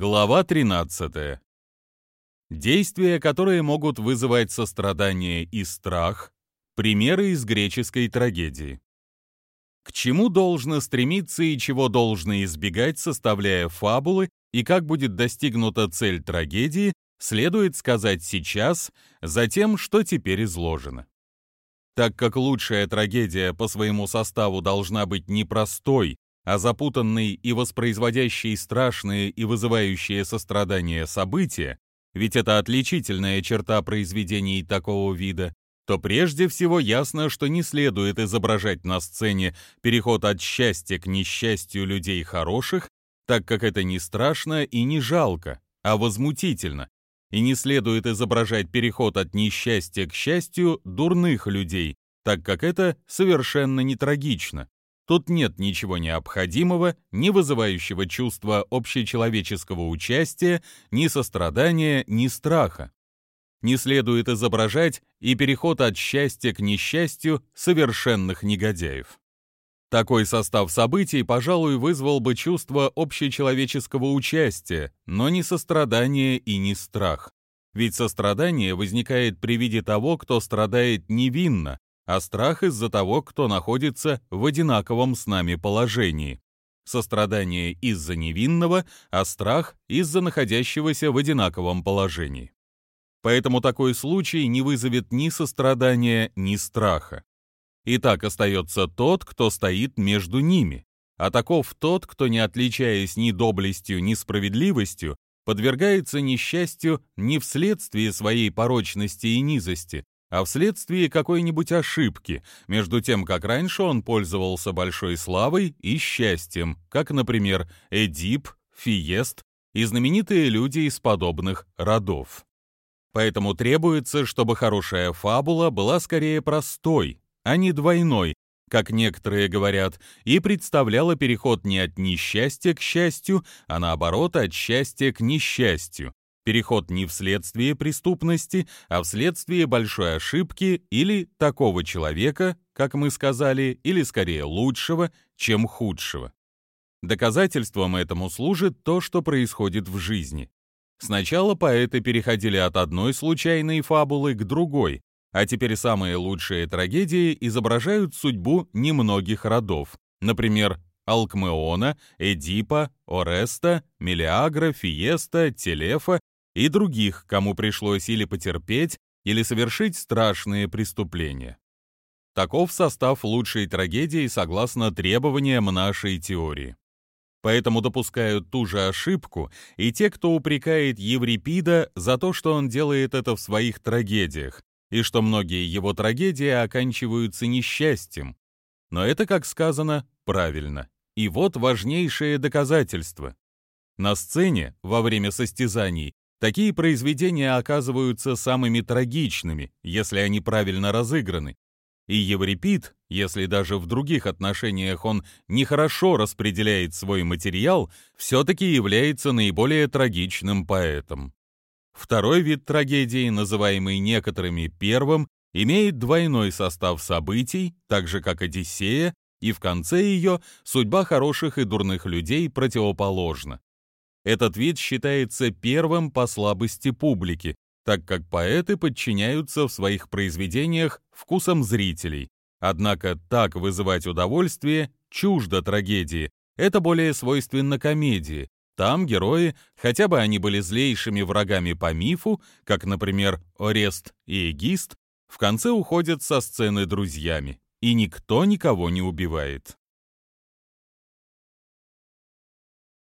Глава 13. Действия, которые могут вызывать сострадание и страх. Примеры из греческой трагедии. К чему должно стремиться и чего должно избегать, составляя фабулы, и как будет достигнута цель трагедии, следует сказать сейчас, затем, что теперь изложено. Так как лучшая трагедия по своему составу должна быть непростой, а запутанный и воспроизводящий страшные и вызывающие сострадание события, ведь это отличительная черта произведений такого вида, то прежде всего ясно, что не следует изображать на сцене переход от счастья к несчастью людей хороших, так как это не страшно и не жалко, а возмутительно, и не следует изображать переход от несчастья к счастью дурных людей, так как это совершенно не трагично, Тут нет ничего необходимого, не вызывающего чувства общечеловеческого участия, ни сострадания, ни страха. Не следует изображать и переход от счастья к несчастью совершенных негодяев. Такой состав событий, пожалуй, вызвал бы чувство общечеловеческого участия, но не сострадание и не страх. Ведь сострадание возникает при виде того, кто страдает невинно, а страх из-за того, кто находится в одинаковом с нами положении. Сострадание из-за невинного, а страх из-за находящегося в одинаковом положении. Поэтому такой случай не вызовет ни сострадания, ни страха. И так остается тот, кто стоит между ними, а таков тот, кто, не отличаясь ни доблестью, ни справедливостью, подвергается несчастью не вследствие своей порочности и низости, а вследствие какой-нибудь ошибки, между тем, как раньше он пользовался большой славой и счастьем, как, например, Эдип, Фиест и знаменитые люди из подобных родов. Поэтому требуется, чтобы хорошая фабула была скорее простой, а не двойной, как некоторые говорят, и представляла переход не от несчастья к счастью, а наоборот от счастья к несчастью, Переход не вследствие преступности, а вследствие большой ошибки или такого человека, как мы сказали, или скорее лучшего, чем худшего. Доказательством этому служит то, что происходит в жизни. Сначала поэты переходили от одной случайной фабулы к другой, а теперь самые лучшие трагедии изображают судьбу немногих родов, например, Алкмеона, Эдипа, Ореста, Мелиагра, Фиеста, Телефа и других, кому пришлось или потерпеть, или совершить страшные преступления. Таков состав лучшей трагедии согласно требованиям нашей теории. Поэтому допускают ту же ошибку и те, кто упрекает Еврипида за то, что он делает это в своих трагедиях, и что многие его трагедии оканчиваются несчастьем. Но это, как сказано, правильно. И вот важнейшее доказательство. На сцене, во время состязаний, Такие произведения оказываются самыми трагичными, если они правильно разыграны. И Еврипид, если даже в других отношениях он нехорошо распределяет свой материал, все-таки является наиболее трагичным поэтом. Второй вид трагедии, называемый некоторыми первым, имеет двойной состав событий, так же как Одиссея, и в конце ее судьба хороших и дурных людей противоположна. Этот вид считается первым по слабости публики, так как поэты подчиняются в своих произведениях вкусам зрителей. Однако так вызывать удовольствие чуждо трагедии, это более свойственно комедии. Там герои, хотя бы они были злейшими врагами по мифу, как, например, Орест и Эгист, в конце уходят со сцены друзьями, и никто никого не убивает.